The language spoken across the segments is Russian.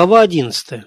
Глава 11.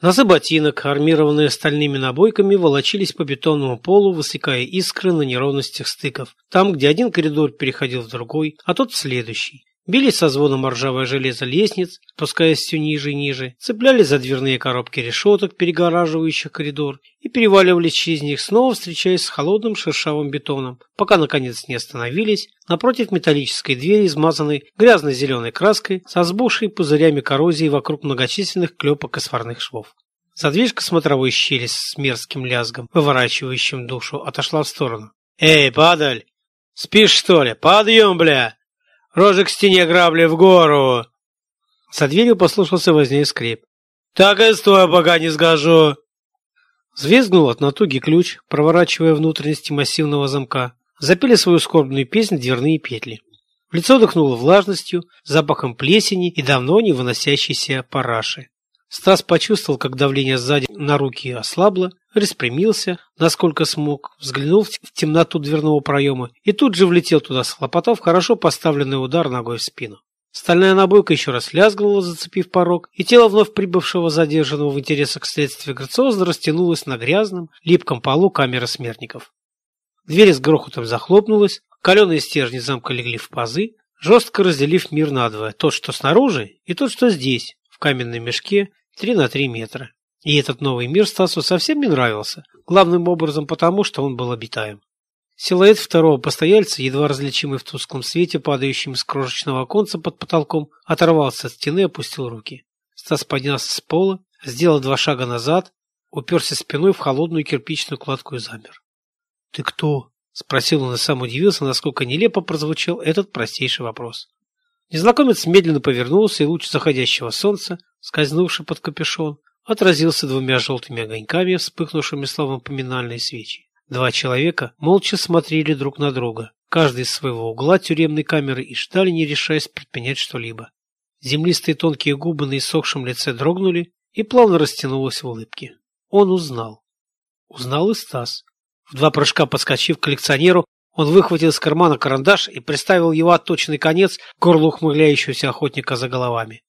Носы ботинок, армированные стальными набойками, волочились по бетонному полу, высекая искры на неровностях стыков, там, где один коридор переходил в другой, а тот в следующий. Бились со звоном ржавое железо лестниц, спускаясь все ниже и ниже, цеплялись за дверные коробки решеток, перегораживающих коридор, и переваливались через них, снова встречаясь с холодным шершавым бетоном, пока, наконец, не остановились напротив металлической двери, измазанной грязной зеленой краской, со сбухшей пузырями коррозии вокруг многочисленных клепок и сварных швов. Задвижка смотровой щели с мерзким лязгом, выворачивающим душу, отошла в сторону. «Эй, падаль! Спишь, что ли? Подъем, бля!» Рожек к стене грабли в гору!» За дверью послушался возней скрип. «Так и стой, пока не сгожу!» Взвизгнул от натуги ключ, проворачивая внутренности массивного замка. Запели свою скорбную песнь дверные петли. Лицо дыхнуло влажностью, запахом плесени и давно не выносящейся параши. Стас почувствовал, как давление сзади на руки ослабло, распрямился, насколько смог, взглянул в темноту дверного проема и тут же влетел туда, схлопотав хорошо поставленный удар ногой в спину. Стальная набойка еще раз лязгнула, зацепив порог, и тело вновь прибывшего задержанного в интересах к следствию грациозно растянулось на грязном, липком полу камеры смертников. Дверь с грохотом захлопнулась, каленые стержни замка легли в пазы, жестко разделив мир надвое, тот, что снаружи, и тот, что здесь, в каменном мешке, Три на три метра. И этот новый мир Стасу совсем не нравился, главным образом потому, что он был обитаем. Силуэт второго постояльца, едва различимый в тусклом свете, падающем из крошечного оконца под потолком, оторвался от стены и опустил руки. Стас поднялся с пола, сделал два шага назад, уперся спиной в холодную кирпичную кладку и замер. «Ты кто?» – спросил он и сам удивился, насколько нелепо прозвучал этот простейший вопрос. Незнакомец медленно повернулся, и луч заходящего солнца, скользнувший под капюшон, отразился двумя желтыми огоньками, вспыхнувшими словом поминальной свечи. Два человека молча смотрели друг на друга, каждый из своего угла тюремной камеры и ждали, не решаясь предпринять что-либо. Землистые тонкие губы на иссохшем лице дрогнули и плавно растянулась в улыбке. Он узнал. Узнал и Стас. В два прыжка подскочив к коллекционеру, он выхватил из кармана карандаш и приставил его отточенный конец к горлу ухмыляющегося охотника за головами.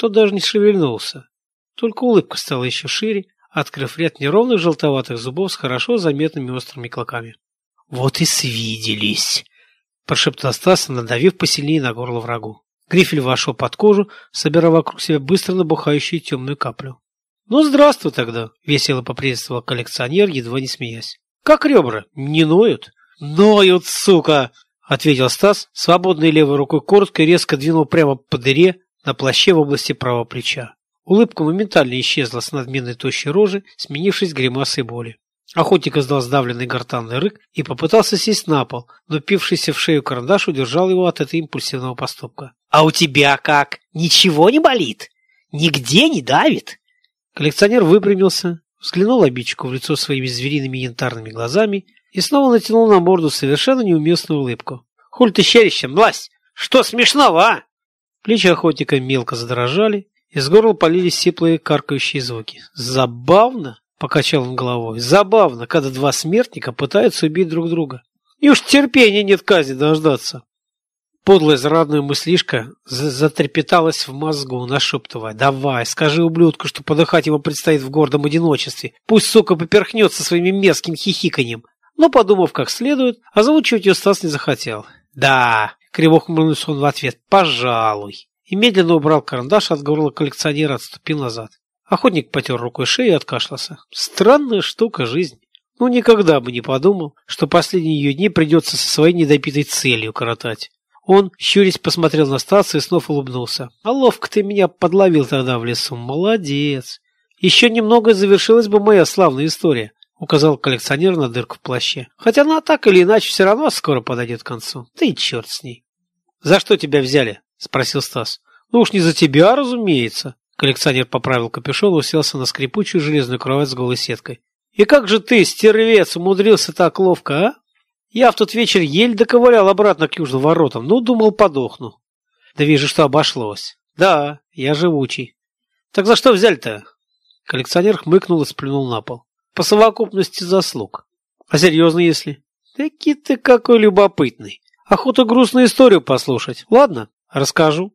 Тот даже не шевельнулся. Только улыбка стала еще шире, открыв ряд неровных желтоватых зубов с хорошо заметными острыми клоками. «Вот и свиделись!» – прошептал Стас, надавив посильнее на горло врагу. Грифель вошел под кожу, собирая вокруг себя быстро набухающую темную каплю. «Ну, здравствуй тогда!» – весело поприветствовал коллекционер, едва не смеясь. «Как ребра? Не ноют?» «Ноют, сука!» — ответил Стас, свободной левой рукой коротко и резко двинул прямо по дыре на плаще в области правого плеча. Улыбка моментально исчезла с надменной тощей рожи, сменившись гримасой боли. Охотник издал сдавленный гортанный рык и попытался сесть на пол, но пившийся в шею карандаш удержал его от этого импульсивного поступка. «А у тебя как? Ничего не болит? Нигде не давит?» Коллекционер выпрямился, взглянул обидчику в лицо своими звериными янтарными глазами и снова натянул на морду совершенно неуместную улыбку. «Хуль ты щерища, млась! Что смешного, а?» Плечи охотника мелко задрожали, из горла полились сиплые каркающие звуки. «Забавно!» — покачал он головой. «Забавно, когда два смертника пытаются убить друг друга. И уж терпения нет кази дождаться!» Подлая зрадная мыслишка затрепеталась в мозгу, нашептывая. «Давай, скажи ублюдку, что подыхать ему предстоит в гордом одиночестве. Пусть, сука, поперхнется своим мерзким хихиканьем но, подумав как следует, озвучивать ее Стас не захотел. «Да», — криво ухмыльнулся он в ответ, — «пожалуй». И медленно убрал карандаш от горла коллекционера, отступил назад. Охотник потер рукой шею и откашлялся. Странная штука жизнь. Ну, никогда бы не подумал, что последние ее дни придется со своей недопитой целью коротать. Он, щурясь, посмотрел на Стаса и снова улыбнулся. «А ловко ты меня подловил тогда в лесу. Молодец. Еще немного завершилась бы моя славная история указал коллекционер на дырку в плаще. Хотя она так или иначе все равно скоро подойдет к концу. И черт с ней. «За что тебя взяли?» – спросил Стас. «Ну уж не за тебя, разумеется». Коллекционер поправил капюшон и уселся на скрипучую железную кровать с голой сеткой. «И как же ты, стервец, умудрился так ловко, а? Я в тот вечер еле доковырял обратно к южным воротам. Ну, думал, подохну. Да вижу, что обошлось. Да, я живучий. Так за что взяли-то?» Коллекционер хмыкнул и сплюнул на пол по совокупности заслуг. А серьезно, если? Таки ты какой любопытный. Охота грустную историю послушать. Ладно, расскажу.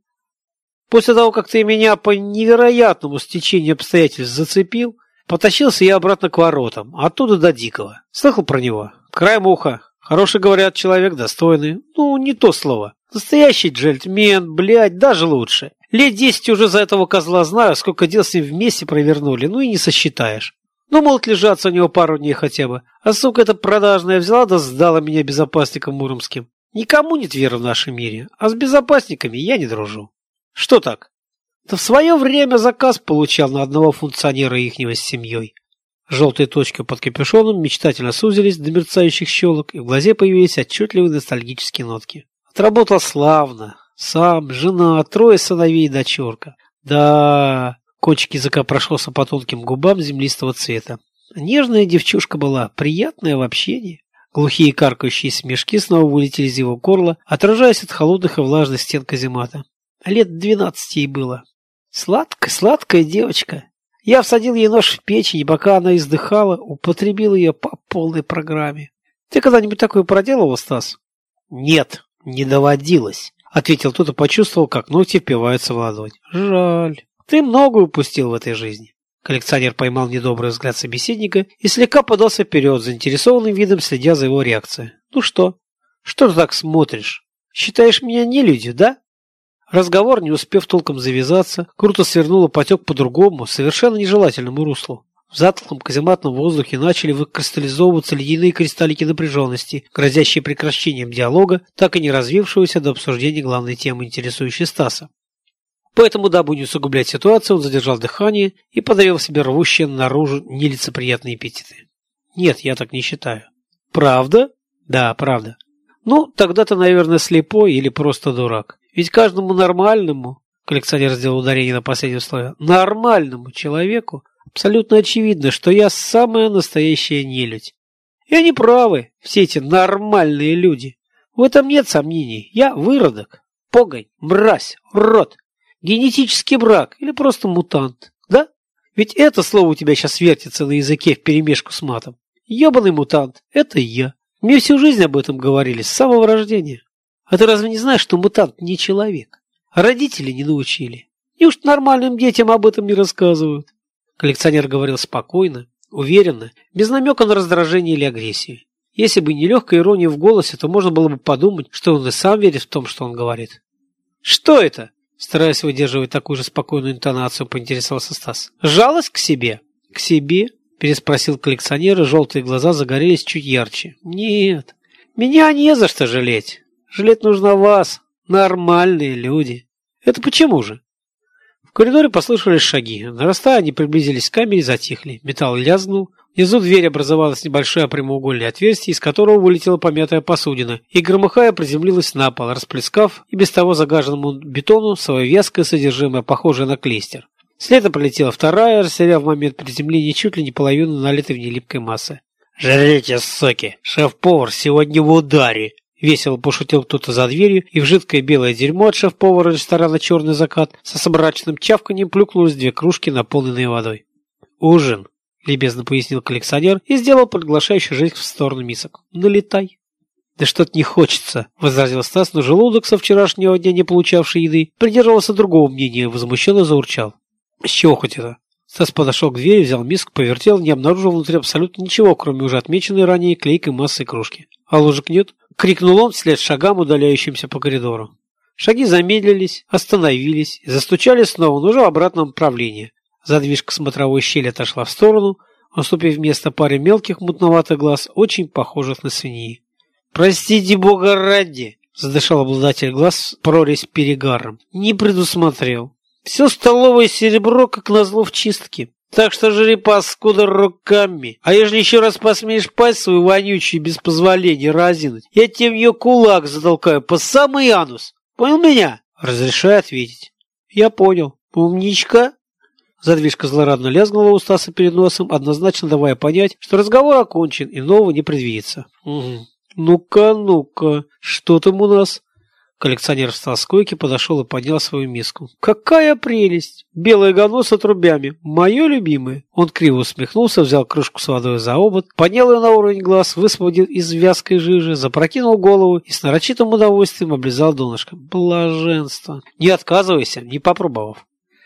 После того, как ты меня по невероятному стечению обстоятельств зацепил, потащился я обратно к воротам, оттуда до Дикого. Слыхал про него? Краем уха. Хороший, говорят, человек достойный. Ну, не то слово. Настоящий джентльмен, блядь, даже лучше. Лет десять уже за этого козла знаю, сколько дел с ним вместе провернули, ну и не сосчитаешь. Ну, мол, лежаться у него пару дней хотя бы. А сука эта продажная взяла да сдала меня безопасникам муромским. Никому нет веры в нашем мире, а с безопасниками я не дружу. Что так? Да в свое время заказ получал на одного функционера ихнего с семьей. Желтые точки под капюшоном мечтательно сузились до мерцающих щелок, и в глазе появились отчетливые ностальгические нотки. Отработал славно. Сам, жена, трое сыновей и дочерка. Да, кончик языка прошелся по тонким губам землистого цвета. Нежная девчушка была, приятная в общении. Глухие каркающие смешки снова вылетели из его горла, отражаясь от холодных и влажных стен каземата. Лет двенадцати ей было. Сладкая, сладкая девочка. Я всадил ей нож в печень, и пока она издыхала, употребил ее по полной программе. Ты когда-нибудь такое проделывал, Стас? Нет, не доводилось, ответил тот и почувствовал, как ногти впиваются в ладонь. Жаль. Ты много упустил в этой жизни. Коллекционер поймал недобрый взгляд собеседника и слегка подался вперед, заинтересованным видом следя за его реакцией. «Ну что? Что ты так смотришь? Считаешь меня нелюдью, да?» Разговор, не успев толком завязаться, круто свернул и потек по другому, совершенно нежелательному руслу. В затхлом казематном воздухе начали выкристаллизовываться ледяные кристаллики напряженности, грозящие прекращением диалога, так и не развившегося до обсуждения главной темы, интересующей Стаса. Поэтому, дабы не усугублять ситуацию, он задержал дыхание и подавил себе рвущие наружу нелицеприятные аппетиты. Нет, я так не считаю. Правда? Да, правда. Ну, тогда ты, наверное, слепой или просто дурак. Ведь каждому нормальному, коллекционер сделал ударение на последнем слове, нормальному человеку абсолютно очевидно, что я самая настоящая нелюдь. И они правы, все эти нормальные люди. В этом нет сомнений. Я выродок, погонь, мразь, рот, генетический брак или просто мутант. Да? Ведь это слово у тебя сейчас вертится на языке вперемешку с матом. Ёбаный мутант, это я. Мне всю жизнь об этом говорили с самого рождения. А ты разве не знаешь, что мутант не человек? Родители не научили. Неужто нормальным детям об этом не рассказывают? Коллекционер говорил спокойно, уверенно, без намека на раздражение или агрессию. Если бы не легкая ирония в голосе, то можно было бы подумать, что он и сам верит в том, что он говорит. «Что это?» Стараясь выдерживать такую же спокойную интонацию, поинтересовался Стас. «Жалость к себе?» «К себе?» Переспросил коллекционер, и желтые глаза загорелись чуть ярче. «Нет, меня не за что жалеть. Жалеть нужно вас, нормальные люди. Это почему же? В коридоре послышались шаги. Нарастая, они приблизились к камере и затихли. Металл лязгнул. Внизу дверь образовалась небольшое прямоугольное отверстие, из которого вылетела помятая посудина, и, громыхая, приземлилась на пол, расплескав и без того загаженному бетону свое вязкое содержимое, похожее на клейстер. Следом пролетела вторая, растеряв в момент приземления чуть ли не половину налитой в ней липкой массы. «Жрите, соки! Шеф-повар сегодня в ударе!» Весело пошутил кто-то за дверью, и в жидкое белое дерьмо от шеф-повара ресторана «Черный закат» со собрачным чавканием плюкнулось две кружки, наполненные водой. «Ужин», — любезно пояснил коллекционер и сделал приглашающий жест в сторону мисок. «Налетай». «Да что-то не хочется», — возразил Стас, но желудок со вчерашнего дня не получавший еды придерживался другого мнения и возмущенно заурчал. «С чего хоть это?» Стас подошел к двери, взял миску, повертел, не обнаружил внутри абсолютно ничего, кроме уже отмеченной ранее клейкой массы кружки. «А ложек нет?» — крикнул он вслед шагам, удаляющимся по коридору. Шаги замедлились, остановились и застучали снова, но уже в обратном направлении. Задвижка смотровой щели отошла в сторону, уступив место паре мелких мутноватых глаз, очень похожих на свиньи. «Простите бога ради!» — задышал обладатель глаз прорезь перегаром. «Не предусмотрел. Все столовое серебро, как назло, в чистке. Так что жри паскуда руками. А если еще раз посмеешь пасть свою вонючую без позволения разинуть, я в ее кулак затолкаю по самый анус. Понял меня? Разрешай ответить. Я понял. Умничка. Задвижка злорадно лязгнула у Стаса перед носом, однозначно давая понять, что разговор окончен и нового не предвидится. Угу. Ну-ка, ну-ка, что там у нас? Коллекционер встал с койки, подошел и поднял свою миску. «Какая прелесть! Белое говно с отрубями! Мое любимое!» Он криво усмехнулся, взял кружку с водой за обод, поднял ее на уровень глаз, высвободил из вязкой жижи, запрокинул голову и с нарочитым удовольствием облизал донышко. Блаженство! Не отказывайся, не попробовав.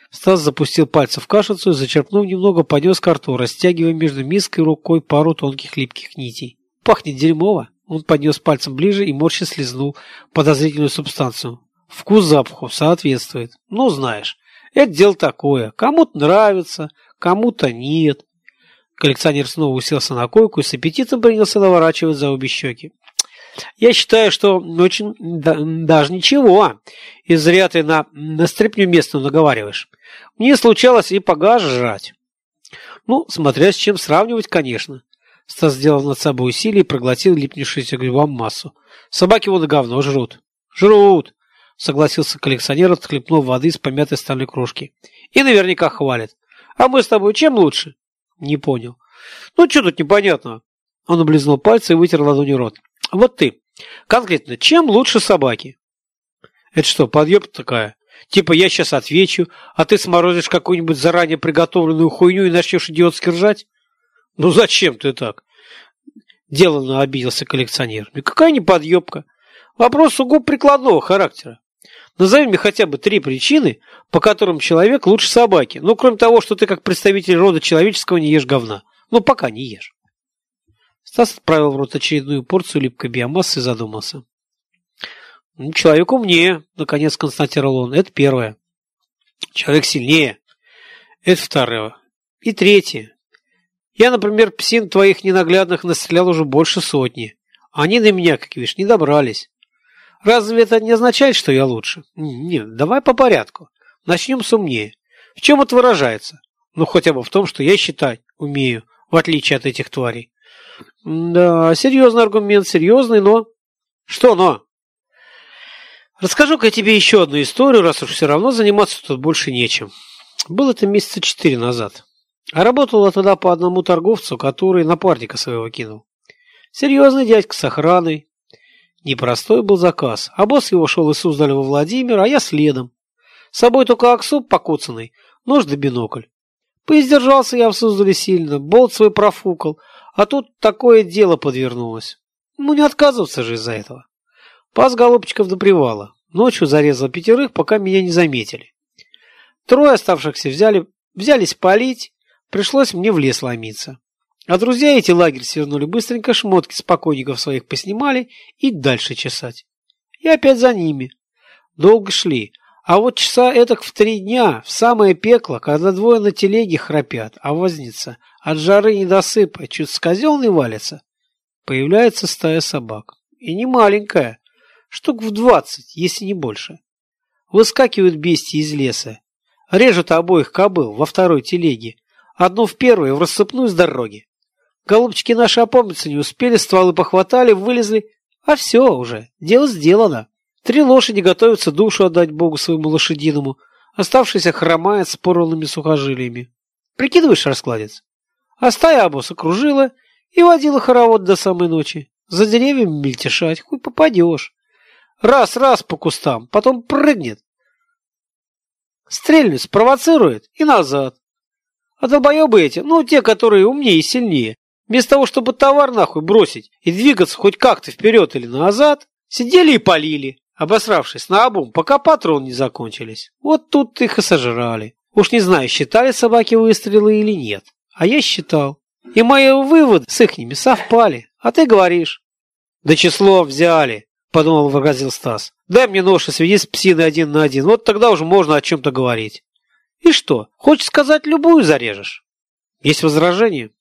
Стас запустил пальцы в кашицу и, зачерпнув немного, поднес ко рту, растягивая между миской и рукой пару тонких липких нитей. «Пахнет дерьмово!» Он поднес пальцем ближе и морща слезнул подозрительную субстанцию. Вкус запаху соответствует. Ну, знаешь, это дело такое. Кому-то нравится, кому-то нет. Коллекционер снова уселся на койку и с аппетитом принялся наворачивать за обе щеки. Я считаю, что очень да, даже ничего. И зря ты на, на стряпню местную наговариваешь. Мне случалось и погаж жрать. Ну, смотря с чем сравнивать, конечно. Стас сделал над собой усилие и проглотил липнувшуюся к губам массу. Собаки вон говно жрут. Жрут, согласился коллекционер, отхлепнув воды из помятой стальной кружки. И наверняка хвалят. А мы с тобой чем лучше? Не понял. Ну, что тут непонятного? Он облизнул пальцы и вытер ладонью рот. Вот ты. Конкретно, чем лучше собаки? Это что, подъеб такая? Типа я сейчас отвечу, а ты сморозишь какую-нибудь заранее приготовленную хуйню и начнешь идиотски ржать? Ну зачем ты так? Деланно обиделся коллекционер. Никакая не подъебка. Вопрос сугубо прикладного характера. Назови мне хотя бы три причины, по которым человек лучше собаки. Ну, кроме того, что ты как представитель рода человеческого не ешь говна. Ну, пока не ешь. Стас отправил в рот очередную порцию липкой биомассы и задумался. Ну, человек умнее, наконец констатировал он. Это первое. Человек сильнее. Это второе. И третье. Я, например, псин твоих ненаглядных настрелял уже больше сотни. Они до меня, как видишь, не добрались. Разве это не означает, что я лучше? Нет, давай по порядку. Начнем с умнее. В чем это выражается? Ну, хотя бы в том, что я считать умею, в отличие от этих тварей. Да, серьезный аргумент, серьезный, но... Что но? Расскажу-ка я тебе еще одну историю, раз уж все равно заниматься тут больше нечем. Было это месяца четыре назад. А работала тогда по одному торговцу, который напарника своего кинул. Серьезный дядька с охраной. Непростой был заказ, а босс его шел из Суздаля во Владимир, а я следом. С собой только аксуб покоцанный, нож да бинокль. Поиздержался я в Суздале сильно, болт свой профукал, а тут такое дело подвернулось. Ну, не отказываться же из-за этого. Пас голубчиков до привала. Ночью зарезал пятерых, пока меня не заметили. Трое оставшихся взяли, взялись палить, Пришлось мне в лес ломиться. А друзья эти лагерь свернули быстренько, шмотки с покойников своих поснимали и дальше чесать. И опять за ними. Долго шли. А вот часа этак в три дня, в самое пекло, когда двое на телеге храпят, а возница от жары недосыпа чуть с казенной валится, появляется стая собак. И не маленькая, штук в двадцать, если не больше. Выскакивают бестии из леса, режут обоих кобыл во второй телеге, Одну в первую, в рассыпную с дороги. Голубчики наши опомниться не успели, стволы похватали, вылезли. А все уже, дело сделано. Три лошади готовятся душу отдать Богу своему лошадиному. Оставшийся хромает с порванными сухожилиями. Прикидываешь раскладец? А стая обоз окружила и водила хоровод до самой ночи. За деревьями мельтешать, хуй попадешь. Раз-раз по кустам, потом прыгнет. Стрельнет, спровоцирует и назад. А долбоебы эти, ну, те, которые умнее и сильнее, вместо того, чтобы товар нахуй бросить и двигаться хоть как-то вперед или назад, сидели и полили, обосравшись на обум, пока патроны не закончились. Вот тут их и сожрали. Уж не знаю, считали собаки выстрелы или нет. А я считал. И мои выводы с ихними совпали. А ты говоришь. Да число взяли, подумал, выразил Стас. Дай мне нож и сведи с псиной один на один. Вот тогда уже можно о чем-то говорить. И что, хочешь сказать, любую зарежешь? Есть возражение?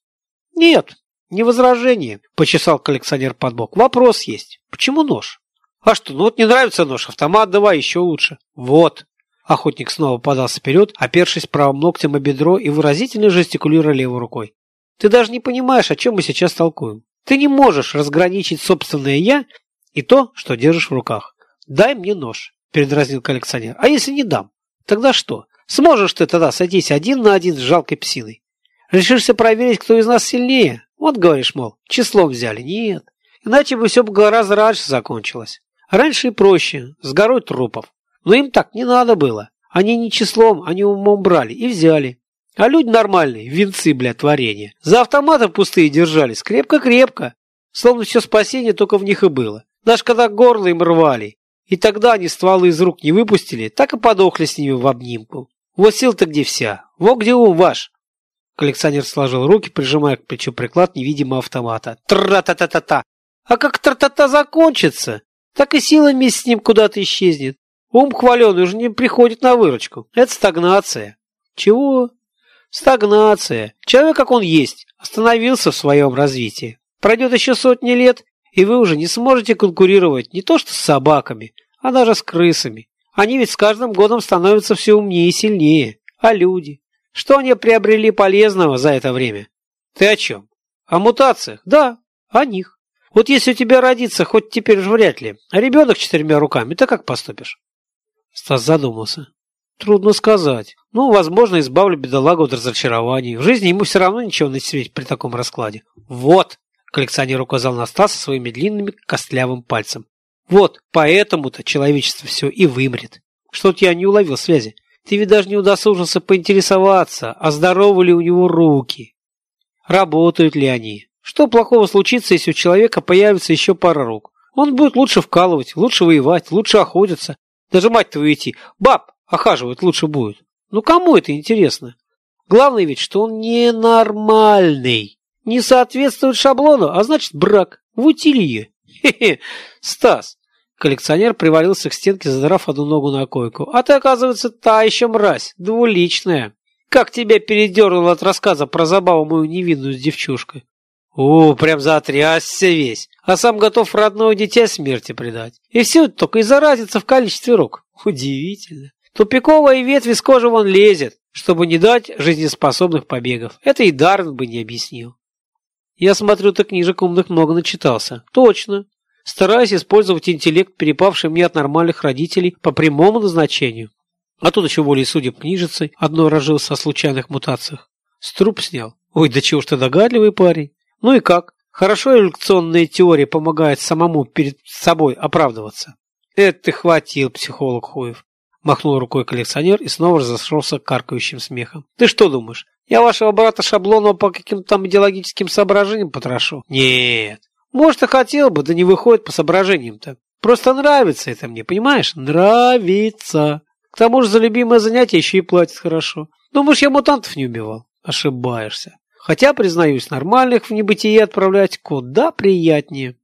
Нет, не возражение, почесал коллекционер под бок. Вопрос есть. Почему нож? А что, ну вот не нравится нож, автомат давай еще лучше. Вот. Охотник снова подался вперед, опершись правым ногтем о бедро и выразительно жестикулируя левой рукой. Ты даже не понимаешь, о чем мы сейчас толкуем. Ты не можешь разграничить собственное «я» и то, что держишь в руках. Дай мне нож, передразнил коллекционер. А если не дам? Тогда что? Сможешь ты тогда садись один на один с жалкой псиной? Решишься проверить, кто из нас сильнее? Вот говоришь, мол, числом взяли. Нет. Иначе бы все бы гораздо раньше закончилось. Раньше проще, с горой трупов. Но им так не надо было. Они не числом, они умом брали и взяли. А люди нормальные, венцы, бля, творения. За автоматы пустые держались, крепко-крепко. Словно все спасение только в них и было. Даже когда горло им рвали. И тогда они стволы из рук не выпустили, так и подохли с ними в обнимку. Вот сил-то где вся. Вот где ум ваш. Коллекционер сложил руки, прижимая к плечу приклад невидимого автомата. Тра-та-та-та-та. А как тра-та-та закончится, так и сила вместе с ним куда-то исчезнет. Ум хваленый уже не приходит на выручку. Это стагнация. Чего? Стагнация. Человек, как он есть, остановился в своем развитии. Пройдет еще сотни лет, и вы уже не сможете конкурировать не то что с собаками, а даже с крысами. Они ведь с каждым годом становятся все умнее и сильнее. А люди? Что они приобрели полезного за это время? Ты о чем? О мутациях? Да, о них. Вот если у тебя родится, хоть теперь же вряд ли, а ребенок четырьмя руками, ты как поступишь? Стас задумался. Трудно сказать. Ну, возможно, избавлю бедолагу от разочарований. В жизни ему все равно ничего не светит при таком раскладе. Вот! Коллекционер указал на Стаса своими длинными костлявым пальцем. Вот, поэтому-то человечество все и вымрет. Что-то я не уловил связи. Ты ведь даже не удосужился поинтересоваться, а здоровы ли у него руки. Работают ли они? Что плохого случится, если у человека появится еще пара рук? Он будет лучше вкалывать, лучше воевать, лучше охотиться. Даже мать твою идти. Баб охаживать лучше будет. Ну кому это интересно? Главное ведь, что он ненормальный. Не соответствует шаблону, а значит брак. В утилье. Хе-хе. Стас. Коллекционер привалился к стенке, задрав одну ногу на койку. А ты, оказывается, та еще мразь, двуличная. Как тебя передернуло от рассказа про забаву мою невинную с девчушкой. О, прям затрясся весь. А сам готов родное дитя смерти предать. И все только из-за разницы в количестве рук. Удивительно. Тупиковая ветвь из кожи вон лезет, чтобы не дать жизнеспособных побегов. Это и Дарвин бы не объяснил. Я смотрю, ты книжек умных много начитался. Точно. Стараюсь использовать интеллект, перепавший мне от нормальных родителей, по прямому назначению. А тут еще волей судеб книжицей одной разжился о случайных мутациях. С труп снял. Ой, да чего ж ты догадливый парень. Ну и как? Хорошо эволюционная теория помогает самому перед собой оправдываться. Это ты хватил, психолог Хуев. Махнул рукой коллекционер и снова разошелся каркающим смехом. Ты что думаешь, я вашего брата Шаблонова по каким-то там идеологическим соображениям потрошу? Нет. Может, и хотел бы, да не выходит по соображениям-то. Просто нравится это мне, понимаешь? Нравится. К тому же за любимое занятие еще и платят хорошо. Думаешь, я мутантов не убивал? Ошибаешься. Хотя, признаюсь, нормальных в небытие отправлять куда приятнее.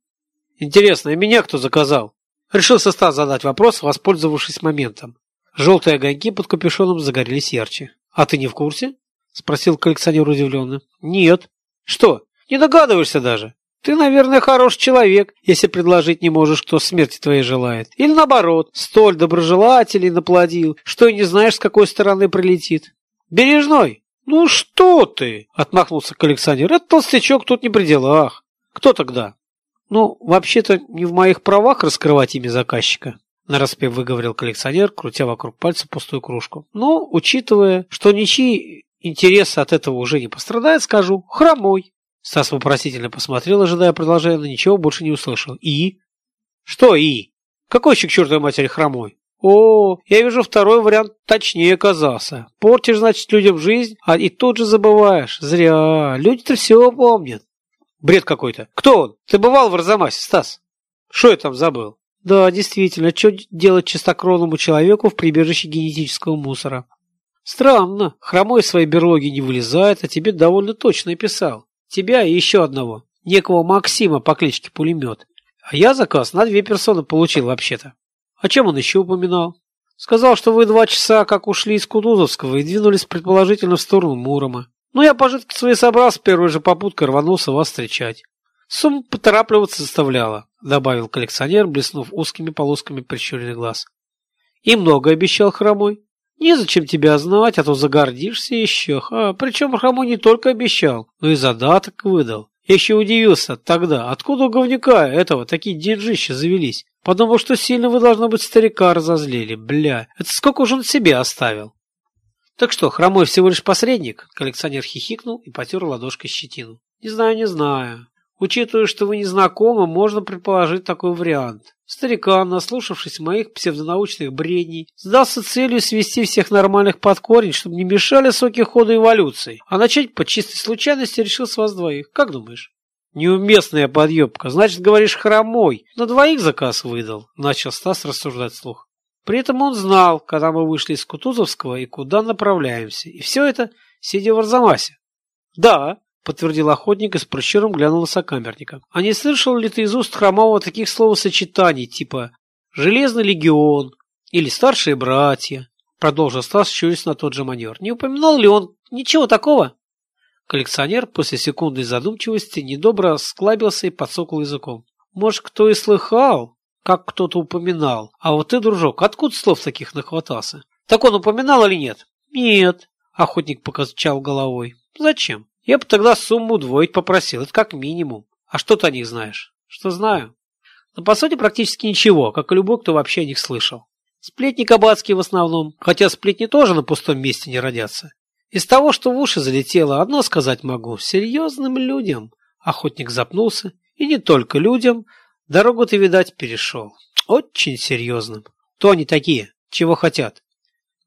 Интересно, и меня кто заказал? Решил Стас задать вопрос, воспользовавшись моментом. Желтые огоньки под капюшоном загорелись ярче. «А ты не в курсе?» – спросил коллекционер удивленно. «Нет». «Что, не догадываешься даже? Ты, наверное, хороший человек, если предложить не можешь, кто смерти твоей желает. Или наоборот, столь доброжелателей наплодил, что и не знаешь, с какой стороны прилетит. Бережной!» «Ну что ты?» – отмахнулся коллекционер. «Этот толстячок тут не при делах. Кто тогда?» «Ну, вообще-то не в моих правах раскрывать имя заказчика», нараспев выговорил коллекционер, крутя вокруг пальца пустую кружку. «Но, учитывая, что ничьи интересы от этого уже не пострадают, скажу, хромой». Стас вопросительно посмотрел, ожидая продолжения, но ничего больше не услышал. «И?» «Что «и»? Какой еще к чертовой матери хромой?» «О, я вижу, второй вариант точнее оказался. Портишь, значит, людям жизнь, а и тут же забываешь. Зря. Люди-то все помнят». «Бред какой-то. Кто он? Ты бывал в Арзамасе, Стас?» «Что я там забыл?» Да, действительно, что делать чистокровному человеку в прибежище генетического мусора? Странно, хромой из своей берлоги не вылезает, а тебе довольно точно писал. Тебя и еще одного, некого Максима по кличке Пулемет. А я заказ на две персоны получил вообще-то. О чем он еще упоминал? Сказал, что вы два часа как ушли из Кутузовского и двинулись предположительно в сторону Мурома. Ну, я пожитки свои собрал с первой же попуткой рванулся вас встречать. Сумма поторапливаться заставляла добавил коллекционер, блеснув узкими полосками прищуренных глаз. И много обещал Хромой. Незачем тебя знать, а то загордишься еще. А, причем Хромой не только обещал, но и задаток выдал. Я еще удивился тогда, откуда у говнюка этого такие деньжища завелись. Подумал, что сильно вы, должно быть, старика разозлили. Бля, это сколько уж он себе оставил? Так что, Хромой всего лишь посредник? Коллекционер хихикнул и потер ладошкой щетину. Не знаю, не знаю. Учитывая, что вы не знакомы, можно предположить такой вариант. Старикан, наслушавшись моих псевдонаучных бредней, сдался целью свести всех нормальных под корень, чтобы не мешали соки хода эволюции, а начать по чистой случайности решил с вас двоих. Как думаешь? Неуместная подъебка. Значит, говоришь, хромой. На двоих заказ выдал, начал Стас рассуждать слух. При этом он знал, когда мы вышли из Кутузовского и куда направляемся. И все это, сидя в Арзамасе. Да, подтвердил охотник и с прищуром глянул на сокамерника. А не слышал ли ты из уст Хромова таких словосочетаний, типа «железный легион» или «старшие братья»? Продолжил Стас, щурясь на тот же манер. Не упоминал ли он ничего такого? Коллекционер после секундной задумчивости недобро склабился и подсокал языком. Может, кто и слыхал, как кто-то упоминал. А вот ты, дружок, откуда слов таких нахватался? Так он упоминал или нет? Нет, охотник покачал головой. Зачем? Я бы тогда сумму удвоить попросил, это как минимум. А что ты о них знаешь? Что знаю? Но по сути практически ничего, как и любой, кто вообще о них слышал. Сплетни кабацкие в основном, хотя сплетни тоже на пустом месте не родятся. Из того, что в уши залетело, одно сказать могу. Серьезным людям. Охотник запнулся. И не только людям. Дорогу ты, видать, перешел. Очень серьезным. Кто они такие? Чего хотят?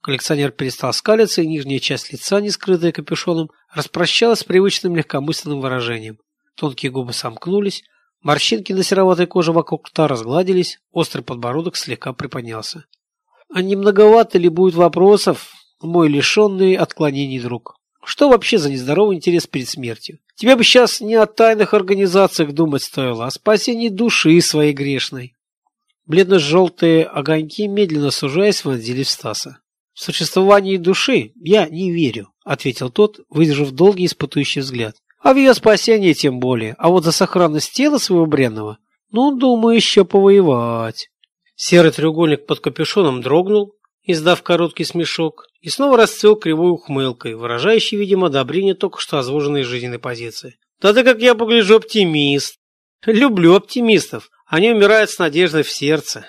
Коллекционер перестал скалиться, и нижняя часть лица, не скрытая капюшоном, распрощалась с привычным легкомысленным выражением. Тонкие губы сомкнулись, морщинки на сероватой коже вокруг рта разгладились, острый подбородок слегка приподнялся. А не многовато ли будет вопросов, мой лишенный отклонений друг? Что вообще за нездоровый интерес перед смертью? Тебе бы сейчас не о тайных организациях думать стоило, а о спасении души своей грешной. Бледно-желтые огоньки, медленно сужаясь, вонзились в Стаса. «В существование души я не верю», — ответил тот, выдержав долгий испытующий взгляд. «А в ее спасение тем более. А вот за сохранность тела своего бренного, ну, думаю, еще повоевать». Серый треугольник под капюшоном дрогнул, издав короткий смешок, и снова расцвел кривой ухмылкой, выражающей, видимо, одобрение только что озвученной жизненной позиции. «Да ты, как я погляжу, оптимист. Люблю оптимистов. Они умирают с надеждой в сердце.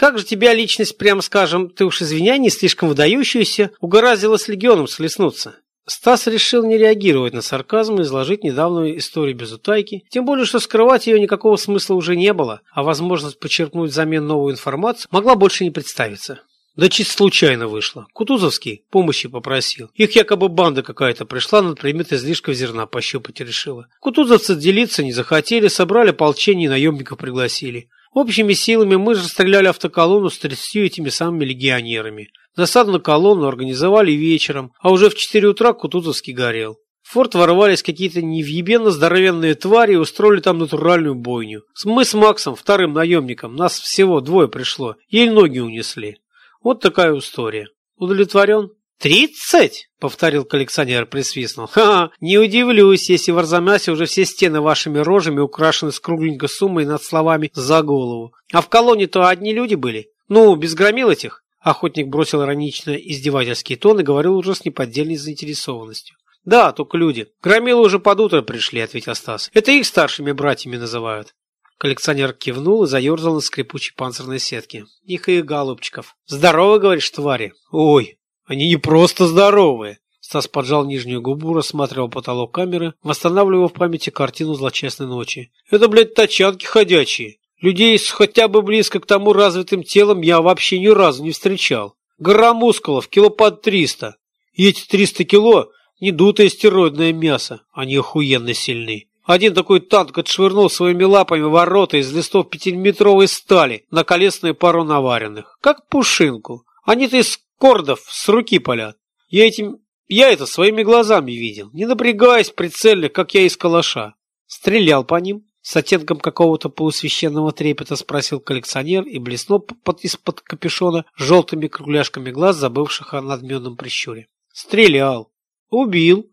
Как же тебя личность, прямо скажем, ты уж извиняй, не слишком выдающаяся, угораздило с легионом слеснуться? Стас решил не реагировать на сарказм и изложить недавнюю историю без утайки, тем более, что скрывать ее никакого смысла уже не было, а возможность почерпнуть взамен новую информацию могла больше не представиться. Да чисто случайно вышло. Кутузовский помощи попросил. Их якобы банда какая-то пришла над предмет излишков зерна пощупать решила. Кутузовцы делиться не захотели, собрали полчение и наемников пригласили. Общими силами мы же стреляли автоколонну с 30 этими самыми легионерами. Засаду на колонну организовали вечером, а уже в 4 утра Кутузовский горел. В форт ворвались какие-то невъебенно здоровенные твари и устроили там натуральную бойню. Мы с Максом, вторым наемником, нас всего двое пришло, еле ноги унесли. Вот такая история. Удовлетворен? «Тридцать?» — повторил коллекционер, присвистнул. «Ха, не удивлюсь, если в Арзамасе уже все стены вашими рожами украшены с кругленькой суммой над словами «за голову». А в колонне-то одни люди были. Ну, без громил этих?» Охотник бросил иронично издевательский тон и говорил уже с неподдельной заинтересованностью. «Да, только люди. Громилы уже под утро пришли», — ответил Стас. «Это их старшими братьями называют». Коллекционер кивнул и заерзал на скрипучей панцирной сетке. «Их и голубчиков. Здорово, говоришь, твари?» «Ой, они не просто здоровые. Стас поджал нижнюю губу, рассматривал потолок камеры, восстанавливая в памяти картину злочестной ночи. Это, блядь, тачанки ходячие. Людей с хотя бы близко к тому развитым телом я вообще ни разу не встречал. Гора мускулов, кило под триста. И эти триста кило – недутое стероидное мясо. Они охуенно сильны. Один такой танк отшвырнул своими лапами ворота из листов пятиметровой стали на колесную пару наваренных. Как пушинку. Они-то из кордов с руки палят. Я этим... Я это своими глазами видел. Не напрягаясь прицельно, как я из калаша. Стрелял по ним. С оттенком какого-то полусвященного трепета спросил коллекционер и блеснул под, из-под капюшона желтыми кругляшками глаз, забывших о надменном прищуре. Стрелял. Убил.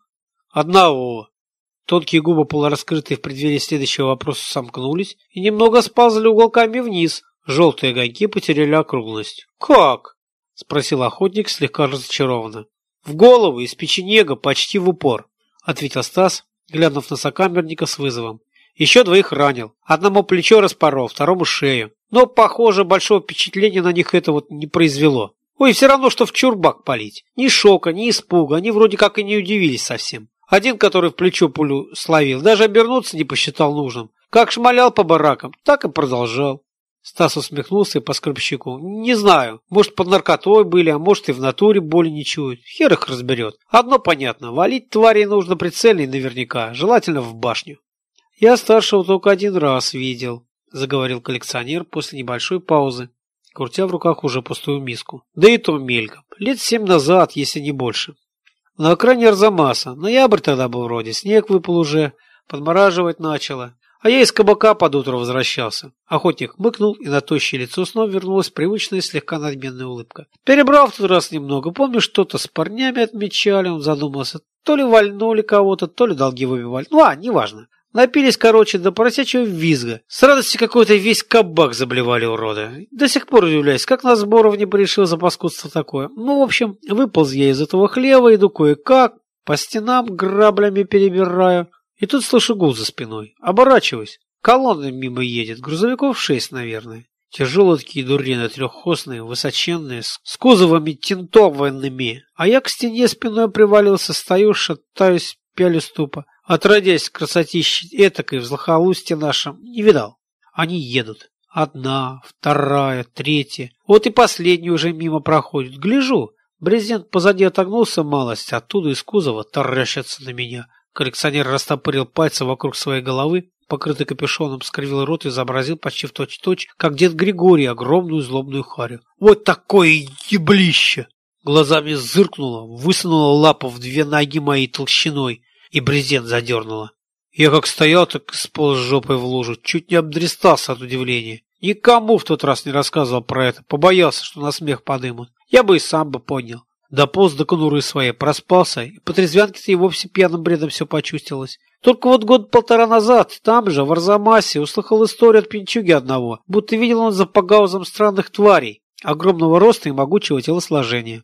Одного. Тонкие губы, полураскрытые в преддверии следующего вопроса, сомкнулись и немного сползли уголками вниз. Желтые огоньки потеряли округлость. «Как?» — спросил охотник слегка разочарованно. «В голову из печенега почти в упор», — ответил Стас, глянув на сокамерника с вызовом. «Еще двоих ранил. Одному плечо распорол, второму шею. Но, похоже, большого впечатления на них это вот не произвело. Ой, все равно, что в чурбак палить. Ни шока, ни испуга, они вроде как и не удивились совсем. Один, который в плечо пулю словил, даже обернуться не посчитал нужным. Как шмалял по баракам, так и продолжал. Стас усмехнулся и поскреб щеку. «Не знаю. Может, под наркотой были, а может, и в натуре боли не чуют. Хер их разберет. Одно понятно. Валить тварей нужно прицельно и наверняка. Желательно в башню». «Я старшего только один раз видел», — заговорил коллекционер после небольшой паузы, крутя в руках уже пустую миску. «Да и то мельком. Лет семь назад, если не больше. На окраине Арзамаса. Ноябрь тогда был вроде. Снег выпал уже. Подмораживать начало. А я из кабака под утро возвращался. Охотник мыкнул, и на тощее лицо снова вернулась привычная слегка надменная улыбка. Перебрал в тот раз немного. Помню, что-то с парнями отмечали, он задумался. То ли вальнули кого-то, то ли долги выбивали. Ну, а, неважно. Напились, короче, до поросячьего визга. С радости какой-то весь кабак заблевали уроды. До сих пор удивляюсь, как на сборов не порешил за паскудство такое. Ну, в общем, выполз я из этого хлева, иду кое-как, по стенам граблями перебираю. И тут слышу гул за спиной. Оборачиваюсь. Колонна мимо едет, грузовиков шесть, наверное. Тяжелые такие дурины, треххозные, высоченные, с кузовами тинтованными. А я к стене спиной привалился, стою, шатаюсь, пялю ступа. Отродясь красотищей этакой в злохолусте нашем, не видал. Они едут. Одна, вторая, третья. Вот и последний уже мимо проходит. Гляжу. Брезент позади отогнулся малость, оттуда из кузова таращатся на меня. Коллекционер растопырил пальцы вокруг своей головы, покрытый капюшоном, скривил рот и изобразил почти в точь-точь, как дед Григорий, огромную злобную харю. «Вот такое еблище!» Глазами зыркнула, высунула лапу в две ноги моей толщиной и брезент задернула. Я как стоял, так сполз жопой в лужу, чуть не обдристался от удивления. Никому в тот раз не рассказывал про это, побоялся, что на смех подымут. Я бы и сам бы понял. Дополз до конуры своей, проспался, и по трезвянке-то и вовсе пьяным бредом все почувствовалось. Только вот год-полтора назад, там же, в Арзамасе, услыхал историю от пинчуги одного, будто видел он за погаузом странных тварей, огромного роста и могучего телосложения.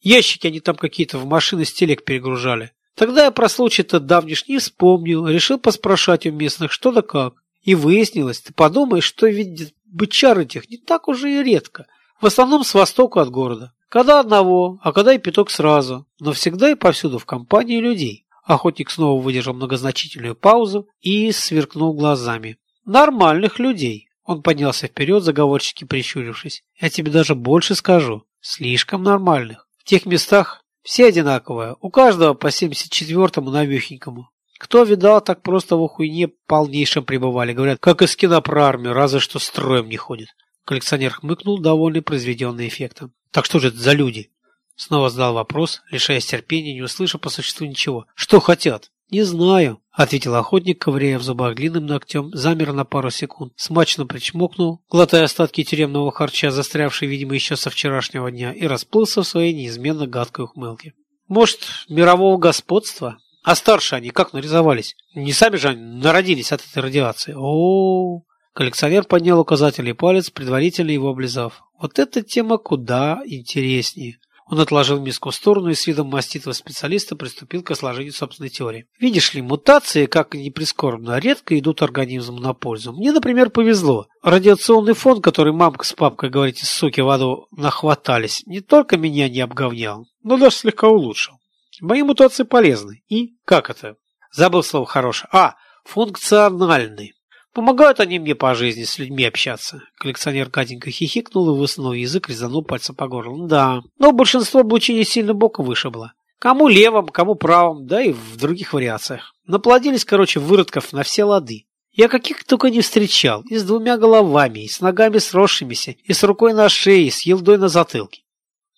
Ящики они там какие-то в машины с телег перегружали. Тогда я про случай-то давнишний вспомнил, решил поспрашать у местных что да как. И выяснилось, ты подумаешь, что видят бычар этих не так уже и редко. В основном с востока от города. Когда одного, а когда и пяток сразу, но всегда и повсюду в компании людей. Охотник снова выдержал многозначительную паузу и сверкнул глазами. Нормальных людей. Он поднялся вперед, заговорчески прищурившись. Я тебе даже больше скажу. Слишком нормальных. В тех местах все одинаковые. У каждого по 74-му навехенькому. Кто видал, так просто в охуйне полнейшем пребывали. Говорят, как из кино про армию, разве что строем не ходит. Коллекционер хмыкнул, довольный произведенным эффектом. «Так что же это за люди?» Снова задал вопрос, лишаясь терпения, не услышав по существу ничего. «Что хотят?» «Не знаю», — ответил охотник, ковыряя в зубах длинным ногтем, замер на пару секунд, смачно причмокнул, глотая остатки тюремного харча, застрявший, видимо, еще со вчерашнего дня, и расплылся в своей неизменно гадкой ухмылке. «Может, мирового господства? А старше они как нарисовались? Не сами же они народились от этой радиации? О, -о, -о Коллекционер поднял указательный палец, предварительно его облизав. Вот эта тема куда интереснее. Он отложил миску в сторону и с видом маститого специалиста приступил к сложению собственной теории. Видишь ли, мутации, как ни прискорбно, редко идут организму на пользу. Мне, например, повезло. Радиационный фон, который мамка с папкой, говорите, суки, в аду нахватались, не только меня не обговнял, но даже слегка улучшил. Мои мутации полезны. И как это? Забыл слово хорошее. А, функциональный. Помогают они мне по жизни с людьми общаться. Коллекционер гаденько хихикнул и высунул язык, резанул пальцем по горлу. Да, но большинство облучения сильно боком вышибло. Кому левым, кому правым, да и в других вариациях. Наплодились, короче, выродков на все лады. Я каких только не встречал, и с двумя головами, и с ногами сросшимися, и с рукой на шее, и с елдой на затылке.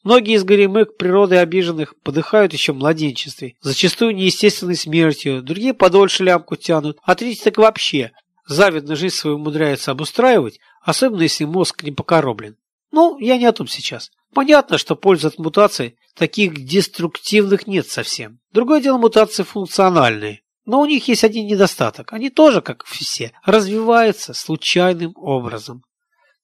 Многие из горемык природы обиженных подыхают еще в младенчестве, зачастую неестественной смертью, другие подольше лямку тянут, а третьи так вообще завидно жизнь свою умудряется обустраивать, особенно если мозг не покороблен. Ну, я не о том сейчас. Понятно, что пользы от мутаций таких деструктивных нет совсем. Другое дело мутации функциональные. Но у них есть один недостаток. Они тоже, как все, развиваются случайным образом.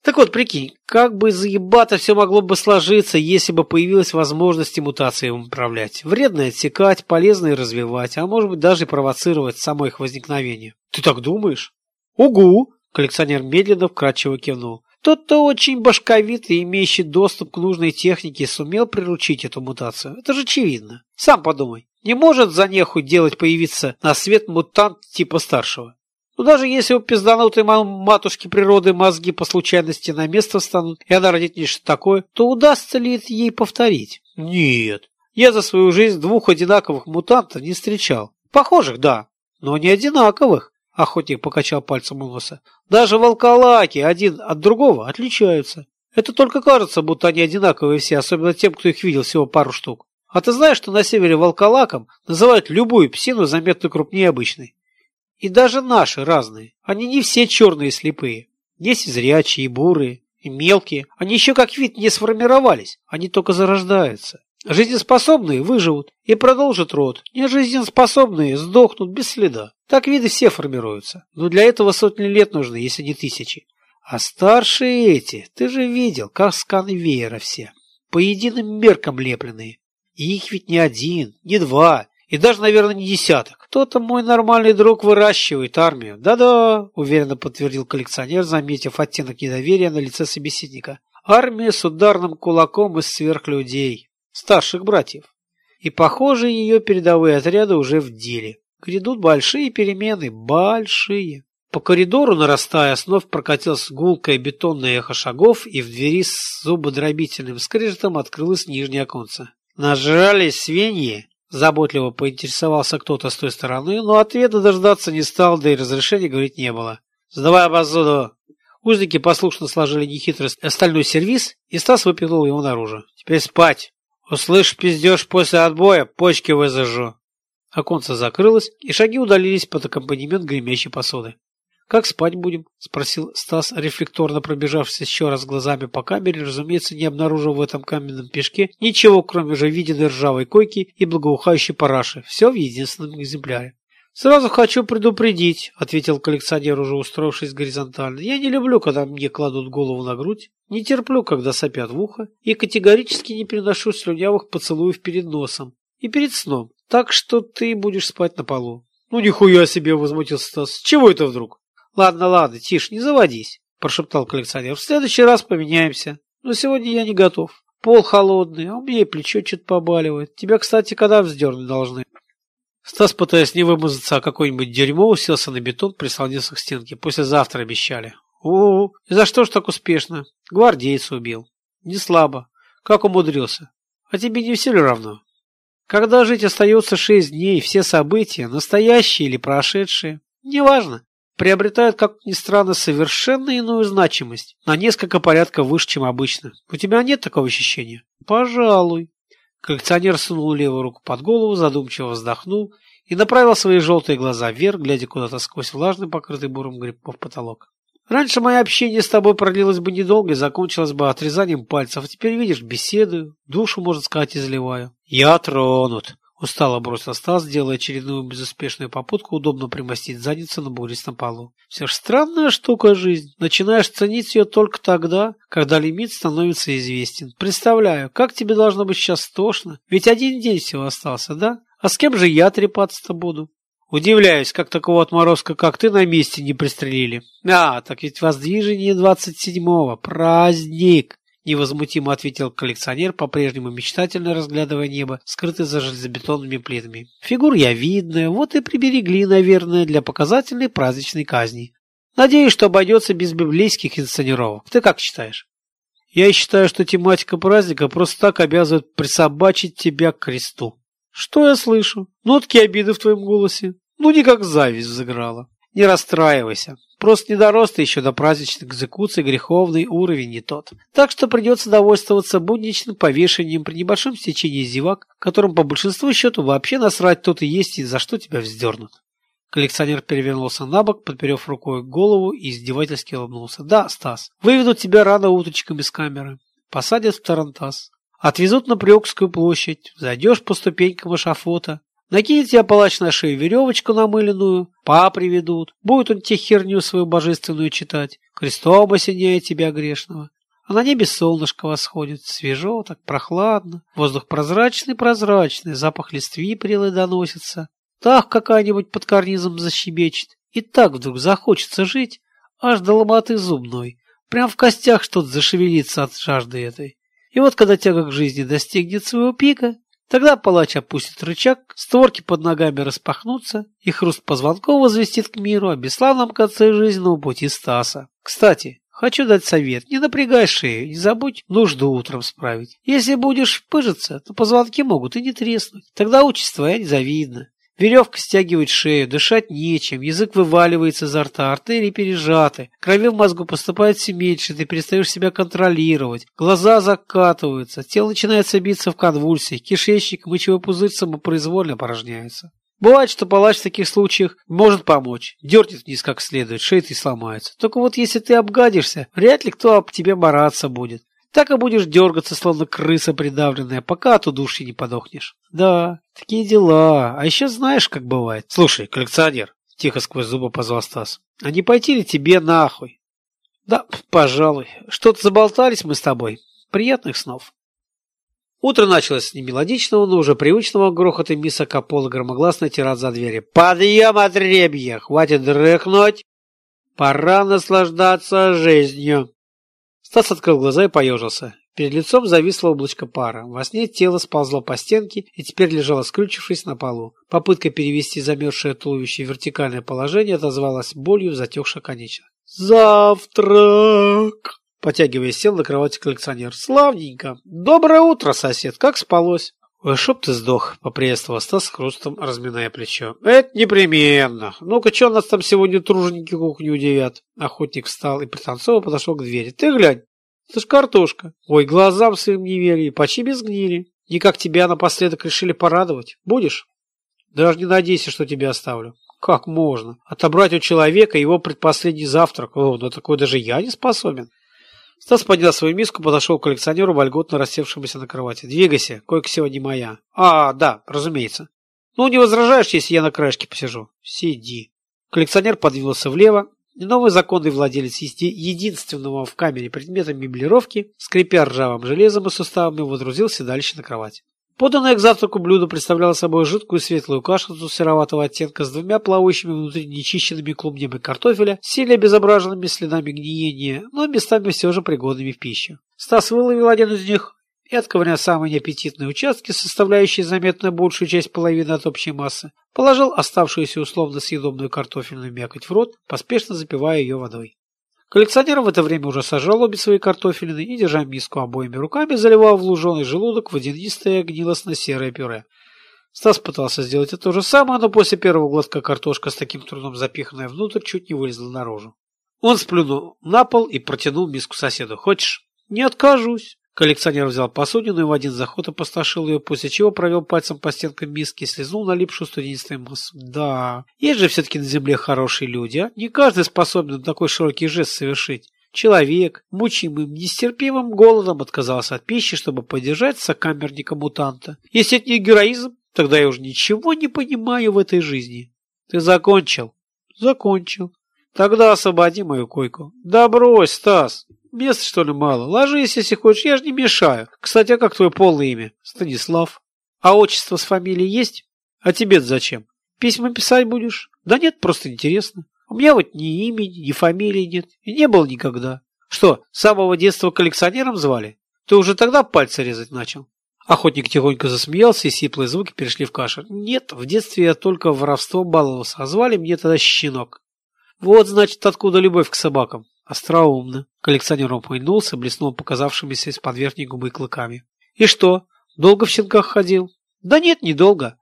Так вот, прикинь, как бы заебато все могло бы сложиться, если бы появилась возможность мутации управлять. Вредно отсекать, полезное развивать, а может быть даже провоцировать само их возникновение. Ты так думаешь? «Угу!» – коллекционер медленно вкратчиво кивнул. Тот-то очень башковитый, имеющий доступ к нужной технике, сумел приручить эту мутацию. Это же очевидно. Сам подумай. Не может за нехуй делать появиться на свет мутант типа старшего. Но ну, даже если у пизданутой матушки природы мозги по случайности на место встанут, и она родит нечто такое, то удастся ли это ей повторить? Нет. Я за свою жизнь двух одинаковых мутантов не встречал. Похожих, да, но не одинаковых. Охотник покачал пальцем у носа. Даже волколаки один от другого отличаются. Это только кажется, будто они одинаковые все, особенно тем, кто их видел всего пару штук. А ты знаешь, что на севере волколаком называют любую псину заметно крупнее обычной? И даже наши разные. Они не все черные и слепые. Есть и зрячие, и бурые, и мелкие. Они еще как вид не сформировались, они только зарождаются. Жизнеспособные выживут и продолжат род. Нежизнеспособные сдохнут без следа. Так виды все формируются. Но для этого сотни лет нужны, если не тысячи. А старшие эти, ты же видел, как сканы веера все. По единым меркам лепленные. И их ведь не один, не два, и даже, наверное, не десяток. Кто-то мой нормальный друг выращивает армию. Да-да, уверенно подтвердил коллекционер, заметив оттенок недоверия на лице собеседника. Армия с ударным кулаком из сверхлюдей, старших братьев. И, похоже, ее передовые отряды уже в деле. Грядут большие перемены, большие. По коридору, нарастая, снова прокатилось гулкое бетонное эхо шагов, и в двери с зубодробительным скрежетом открылось нижнее оконце. «Нажрались свиньи!» Заботливо поинтересовался кто-то с той стороны, но ответа дождаться не стал, да и разрешения говорить не было. «Сдавай обозуду!» Узники послушно сложили нехитрый остальной сервиз, и Стас выпихнул его наружу. «Теперь спать! Услышь пиздеж после отбоя, почки вызажу!» Оконце закрылось, и шаги удалились под аккомпанемент гремящей посуды. «Как спать будем?» – спросил Стас, рефлекторно пробежавшись еще раз глазами по камере, разумеется, не обнаружив в этом каменном пешке ничего, кроме уже виденной ржавой койки и благоухающей параши. Все в единственном экземпляре. «Сразу хочу предупредить», — ответил коллекционер, уже устроившись горизонтально. «Я не люблю, когда мне кладут голову на грудь, не терплю, когда сопят в ухо, и категорически не переношу слюнявых поцелуев перед носом и перед сном, так что ты будешь спать на полу». «Ну, нихуя себе!» — возмутился Стас. «Чего это вдруг?» «Ладно, ладно, тише, не заводись», – прошептал коллекционер. «В следующий раз поменяемся. Но сегодня я не готов. Пол холодный, а у меня плечо что-то побаливает. Тебя, кстати, когда вздернуть должны?» Стас, пытаясь не вымазаться, а какое-нибудь дерьмо, уселся на бетон, прислонился к стенке. Послезавтра обещали. О, и за что ж так успешно? Гвардейца убил. Не слабо. Как умудрился? А тебе не все ли равно? Когда жить остается шесть дней, все события, настоящие или прошедшие, неважно приобретают, как ни странно, совершенно иную значимость, на несколько порядков выше, чем обычно. У тебя нет такого ощущения? Пожалуй. Коллекционер сунул левую руку под голову, задумчиво вздохнул и направил свои желтые глаза вверх, глядя куда-то сквозь влажный, покрытый буром грибков потолок. Раньше мое общение с тобой продлилось бы недолго и закончилось бы отрезанием пальцев, а теперь, видишь, беседую, душу, можно сказать, изливаю. Я тронут. Устало бросил Стас, делая очередную безуспешную попытку удобно примостить задницу на буристом полу. Все ж странная штука жизнь. Начинаешь ценить ее только тогда, когда лимит становится известен. Представляю, как тебе должно быть сейчас тошно. Ведь один день всего остался, да? А с кем же я трепаться-то буду? Удивляюсь, как такого отморозка, как ты, на месте не пристрелили. А, так ведь воздвижение двадцать седьмого. Праздник! Невозмутимо ответил коллекционер, по-прежнему мечтательно разглядывая небо, скрытое за железобетонными плитами. Фигур я видная, вот и приберегли, наверное, для показательной праздничной казни. Надеюсь, что обойдется без библейских инсценировок. Ты как считаешь? Я считаю, что тематика праздника просто так обязывает присобачить тебя к кресту. Что я слышу? Нотки обиды в твоем голосе. Ну, не как зависть взыграла. Не расстраивайся. Просто не дорос ты еще до праздничной экзекуции, греховный уровень не тот. Так что придется довольствоваться будничным повешением при небольшом стечении зевак, которым по большинству счету вообще насрать кто ты есть и за что тебя вздернут. Коллекционер перевернулся на бок, подперев рукой голову и издевательски улыбнулся. «Да, Стас, выведут тебя рано уточками с камеры, посадят в Тарантас, отвезут на Приокскую площадь, зайдешь по ступенькам эшафота, Накинет тебе палач на шею веревочку намыленную, па приведут, будет он тебе херню свою божественную читать, крестом осеняет тебя грешного. А на небе солнышко восходит, свежо, так прохладно, воздух прозрачный-прозрачный, запах листвы прелый доносится. Так какая-нибудь под карнизом защебечет, и так вдруг захочется жить, аж до ломоты зубной, прям в костях что-то зашевелится от жажды этой. И вот когда тяга к жизни достигнет своего пика, Тогда палач опустит рычаг, створки под ногами распахнутся, и хруст позвонков возвестит к миру о бесславном конце жизненного пути Стаса. Кстати, хочу дать совет. Не напрягай шею, не забудь нужду утром справить. Если будешь пыжиться, то позвонки могут и не треснуть. Тогда участь твоя незавидна. Веревка стягивает шею, дышать нечем, язык вываливается изо рта, артерии пережаты, крови в мозгу поступает все меньше, ты перестаешь себя контролировать, глаза закатываются, тело начинает биться в конвульсиях, кишечник, мочевой пузырь самопроизвольно порожняется. Бывает, что палач в таких случаях может помочь, дернет вниз как следует, шея ты сломается. Только вот если ты обгадишься, вряд ли кто об тебе мараться будет. Так и будешь дергаться, словно крыса придавленная, пока от удушья не подохнешь. Да, такие дела. А еще знаешь, как бывает. Слушай, коллекционер, тихо сквозь зубы позвал Стас, а не пойти ли тебе нахуй? Да, пожалуй. Что-то заболтались мы с тобой. Приятных снов. Утро началось с немелодичного, но уже привычного грохота мисса Капола громогласно тират за двери. «Подъем, отребье! Хватит дрыхнуть! Пора наслаждаться жизнью!» Стас открыл глаза и поежился. Перед лицом зависло облачко пара. Во сне тело сползло по стенке и теперь лежало скрючившись на полу. Попытка перевести замерзшее туловище в вертикальное положение отозвалась болью в затекших конечностях. «Завтрак!» Потягиваясь, сел на кровати коллекционер. «Славненько! Доброе утро, сосед! Как спалось?» «Ой, чтоб ты сдох!» — поприветствовал Стас хрустом, разминая плечо. «Это непременно! Ну-ка, что нас там сегодня труженики кухню удивят?» Охотник встал и пританцовал подошел к двери. «Ты глянь! Это ж картошка! Ой, глазам своим не верю, почти без гнили! Не как тебя напоследок решили порадовать. Будешь?» «Даже не надейся, что тебя оставлю». «Как можно? Отобрать у человека его предпоследний завтрак? О, на такой даже я не способен!» Стас поднял свою миску, подошел к коллекционеру, вольготно рассевшемуся на кровати. «Двигайся, койка сегодня моя». «А, да, разумеется». «Ну, не возражаешь, если я на краешке посижу?» «Сиди». Коллекционер подвинулся влево, и новый законный владелец единственного в камере предмета меблировки, скрипя ржавым железом и суставами, водрузился дальше на кровать. Поданное к завтраку блюдо представляло собой жидкую светлую кашицу сероватого оттенка с двумя плавающими внутри нечищенными клубнями картофеля, сильно обезображенными следами гниения, но местами все же пригодными в пищу. Стас выловил один из них и, отковыряв самые неаппетитные участки, составляющие заметно большую часть половины от общей массы, положил оставшуюся условно съедобную картофельную мякоть в рот, поспешно запивая ее водой. Коллекционер в это время уже сажал обе свои картофелины и, держа миску обоими руками, заливал в луженый желудок водянистое гнилостно-серое пюре. Стас пытался сделать это же самое, но после первого глотка картошка с таким трудом запиханная внутрь чуть не вылезла наружу. Он сплюнул на пол и протянул миску соседу. «Хочешь?» «Не откажусь». Коллекционер взял посудину и в один заход опустошил ее, после чего провел пальцем по стенкам миски и слезнул налипшую студенистую массу. Да, есть же все-таки на земле хорошие люди, а? Не каждый способен такой широкий жест совершить. Человек, мучимым нестерпимым голодом, отказался от пищи, чтобы поддержать сокамерника-мутанта. Если это не героизм, тогда я уже ничего не понимаю в этой жизни. Ты закончил? Закончил. Тогда освободи мою койку. Да брось, Стас. Места, что ли, мало? Ложись, если хочешь, я же не мешаю. Кстати, а как твое полное имя? Станислав. А отчество с фамилией есть? А тебе зачем? Письма писать будешь? Да нет, просто интересно. У меня вот ни имени, ни фамилии нет. И не было никогда. Что, с самого детства коллекционером звали? Ты уже тогда пальцы резать начал? Охотник тихонько засмеялся, и сиплые звуки перешли в кашель. Нет, в детстве я только воровством баловался, а звали мне тогда щенок. Вот, значит, откуда любовь к собакам. Остроумно. Коллекционер ухмыльнулся, блеснул показавшимися из-под верхней губы клыками. И что, долго в щенках ходил? Да нет, недолго.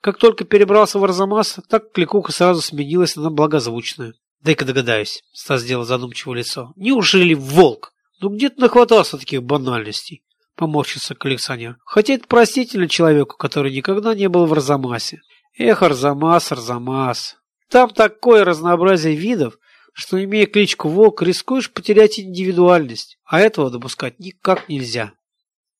Как только перебрался в Арзамас, так кликуха сразу сменилась на благозвучную. Дай-ка догадаюсь, Стас сделал задумчивое лицо. Неужели волк? Ну где ты нахватался таких банальностей? Поморщился коллекционер. Хотя это простительно человеку, который никогда не был в Арзамасе. Эх, Арзамас, Арзамас. Там такое разнообразие видов, что, имея кличку Волк, рискуешь потерять индивидуальность, а этого допускать никак нельзя.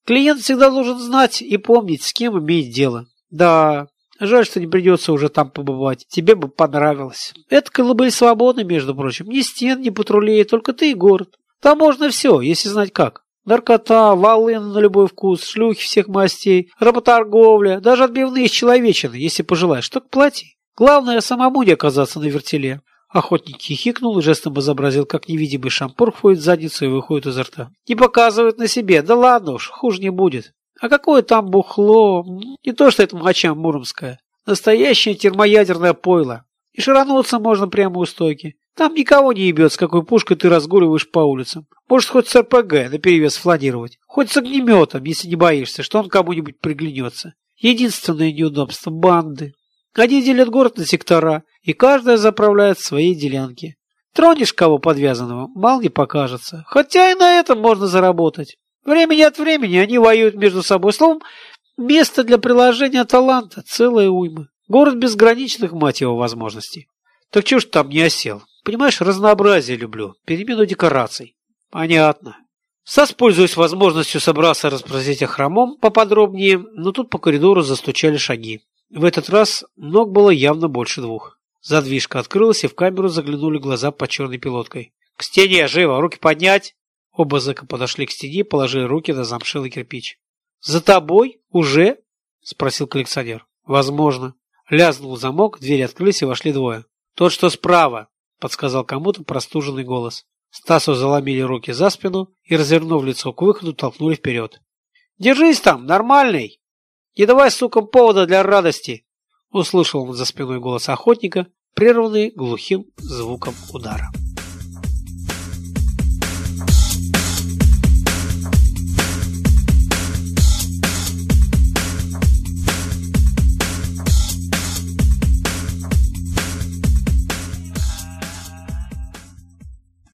Клиент всегда должен знать и помнить, с кем имеет дело. Да, жаль, что не придется уже там побывать. Тебе бы понравилось. Это колыбель свободны, между прочим. Ни стен, ни патрулей, только ты и город. Там можно все, если знать как. Наркота, волын на любой вкус, шлюхи всех мастей, работорговля, даже отбивные из человечины, если пожелаешь, только плати. Главное, самому не оказаться на вертеле. Охотник хихикнул и жестом изобразил, как невидимый шампур входит в задницу и выходит изо рта. «Не показывает на себе, да ладно уж, хуже не будет. А какое там бухло? Не то, что это моча муромская. Настоящее термоядерное пойло. И шарануться можно прямо у стойки. Там никого не ебет, с какой пушкой ты разгуливаешь по улицам. Можешь хоть с РПГ наперевес фланировать. Хоть с огнеметом, если не боишься, что он кому-нибудь приглянется. Единственное неудобство – банды. Они делят город на сектора, и каждая заправляет свои делянки. Тронешь кого подвязанного, мало не покажется. Хотя и на этом можно заработать. Времени от времени они воюют между собой. Словом, место для приложения таланта – целая уйма. Город безграничных, мать его, возможностей. Так чего ж там не осел? Понимаешь, разнообразие люблю, перемену декораций. Понятно. Соспользуюсь возможностью собраться расспросить о хромом поподробнее, но тут по коридору застучали шаги. В этот раз ног было явно больше двух. Задвижка открылась, и в камеру заглянули глаза под черной пилоткой. «К стене! Живо! Руки поднять!» Оба зэка подошли к стене, положили руки на замшилый кирпич. «За тобой? Уже?» – спросил коллекционер. «Возможно». Лязнул замок, двери открылись и вошли двое. «Тот, что справа!» – подсказал кому-то простуженный голос. Стасу заломили руки за спину и, развернув лицо к выходу, толкнули вперед. «Держись там, нормальный! Не давай, сукам, повода для радости!» Услышал за спиной голос охотника, прерванный глухим звуком удара.